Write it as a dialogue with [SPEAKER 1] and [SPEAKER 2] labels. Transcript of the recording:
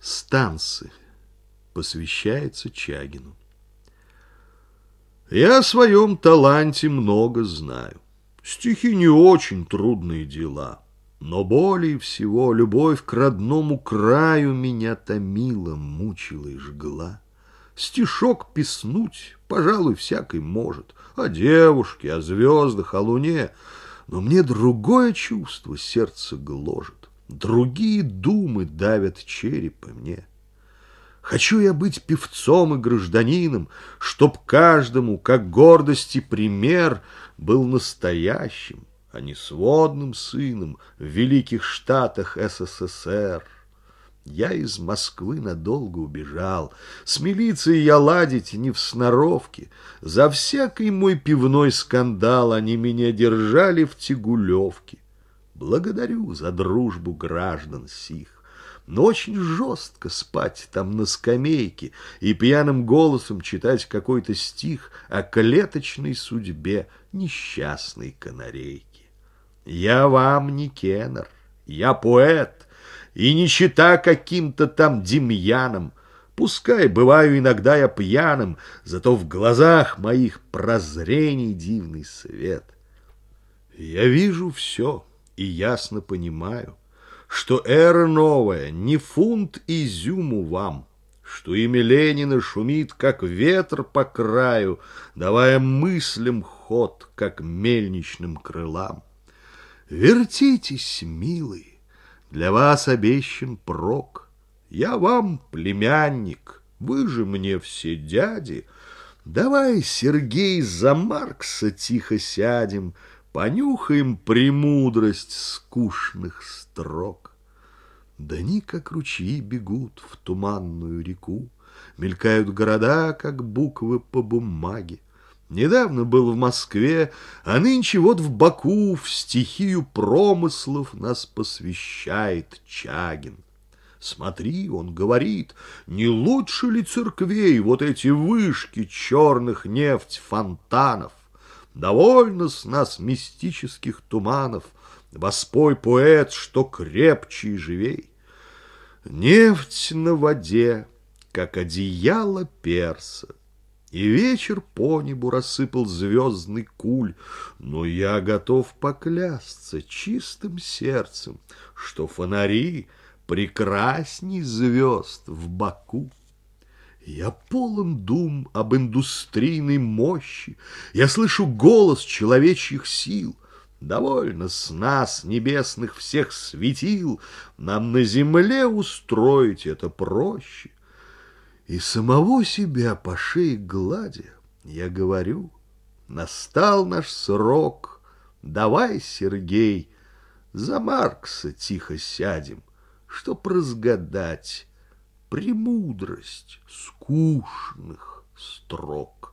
[SPEAKER 1] Станцы. Посвящается Чагину. Я о своем таланте много знаю. Стихи не очень трудные дела. Но более всего любовь к родному краю Меня томила, мучила и жгла. Стишок писнуть, пожалуй, всякий может, О девушке, о звездах, о луне, Но мне другое чувство сердце гложет. Другие думы давят черепа мне. Хочу я быть певцом и гражданином, Чтоб каждому, как гордости пример, Был настоящим, а не сводным сыном В великих штатах СССР. Я из Москвы надолго убежал, С милицией я ладить не в сноровке, За всякий мой пивной скандал Они меня держали в Тягулевке. Благодарю за дружбу граждан сих, но очень жестко спать там на скамейке и пьяным голосом читать какой-то стих о клеточной судьбе несчастной канарейки. Я вам не кеннер, я поэт, и не чита каким-то там демьяном, Пускай бываю иногда я пьяным, Зато в глазах моих прозрений дивный свет. Я вижу все — и ясно понимаю, что эра новая не фунт изюму вам, что имя Ленина шумит, как ветер по краю, давая мыслям ход, как мельничным крылам. Вертитесь, милые, для вас обещан прок. Я вам племянник, вы же мне все дяди. Давай, Сергей, за Маркса тихо сядем, Понюхаем премудрость скучных строк. Дни, как ручьи, бегут в туманную реку, Мелькают города, как буквы по бумаге. Недавно был в Москве, а нынче вот в Баку В стихию промыслов нас посвящает Чагин. Смотри, он говорит, не лучше ли церквей Вот эти вышки черных нефть фонтанов? Довольно с нас мистических туманов, Воспой поэт, что крепче и живей. Нефть на воде, как одеяло перса, И вечер по небу рассыпал звездный куль, Но я готов поклясться чистым сердцем, Что фонари прекрасней звезд в Баку. Я полон дум об индустрийной мощи, Я слышу голос человечьих сил. Довольно с нас, небесных всех светил, Нам на земле устроить это проще. И самого себя по шее гладя, я говорю, Настал наш срок, давай, Сергей, За Маркса тихо сядем, чтоб разгадать, премудрость скучных строк.